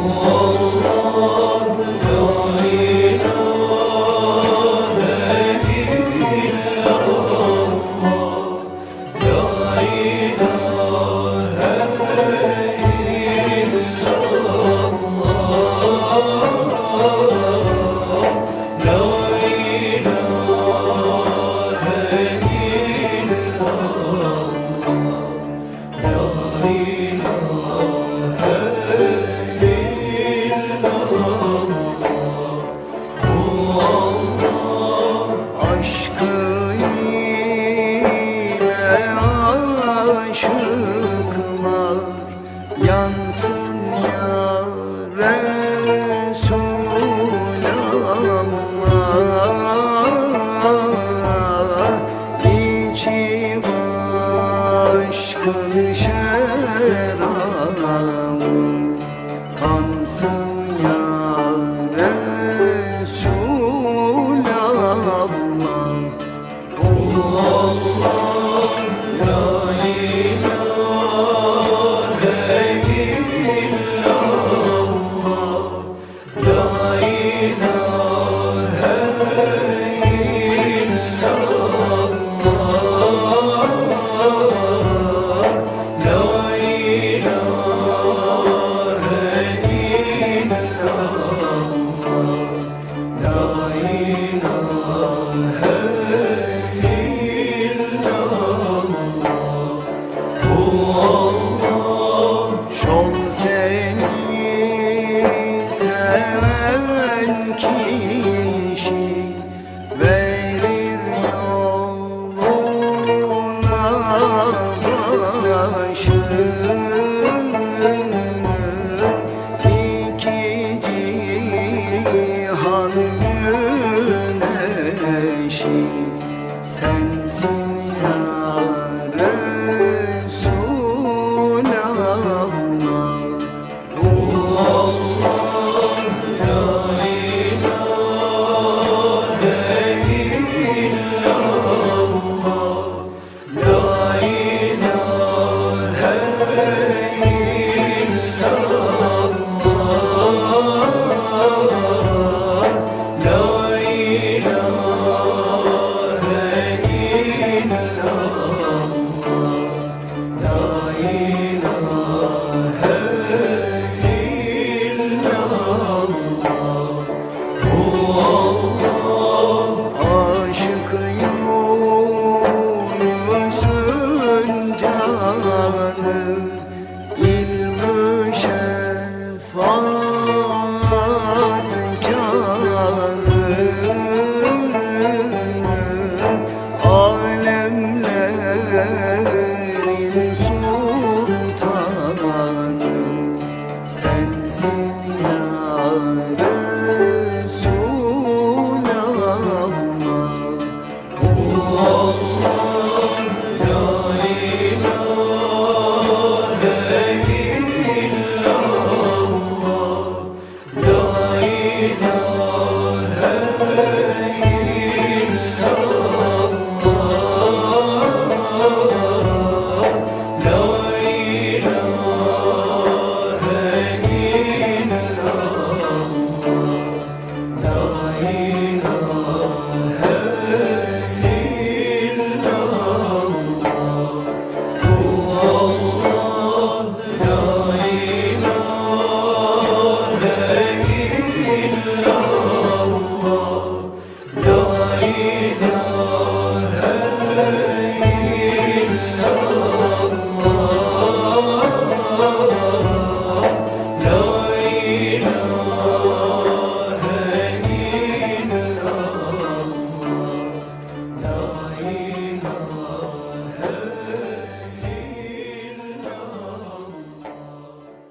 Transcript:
오. Aşkın şerabı Kansın seven kişi verir yoluna başı. İki cihan güneşi sensin ya Resulallah Aşık